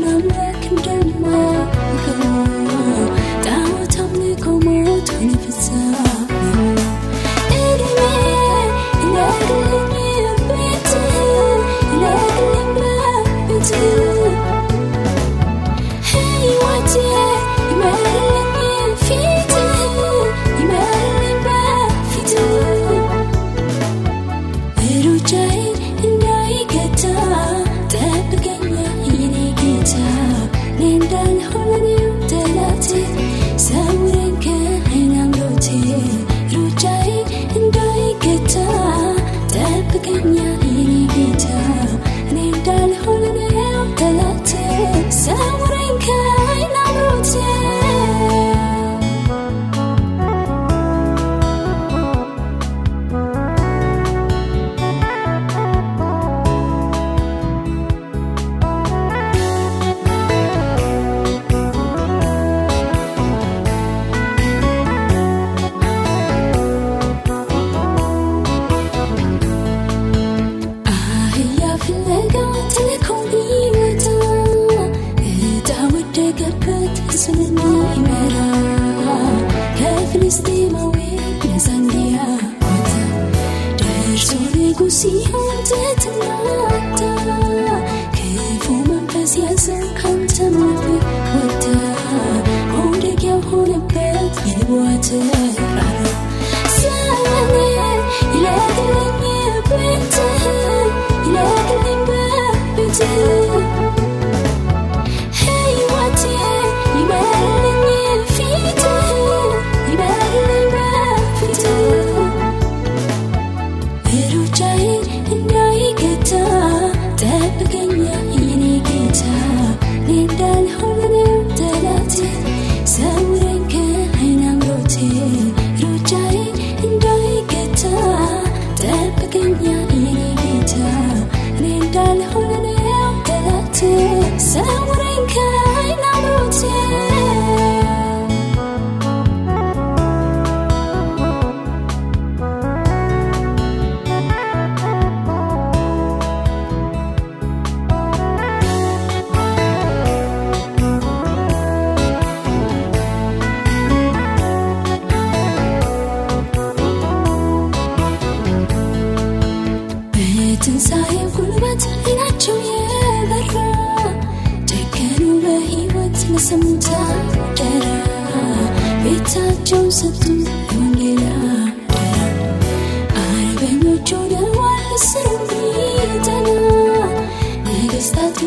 难耐 Gucci, Sam. ስም ታደራ ሰጡ ወንጌላ አርበኞቹ ደርዋል ስሩ ሚጠና ነገስታት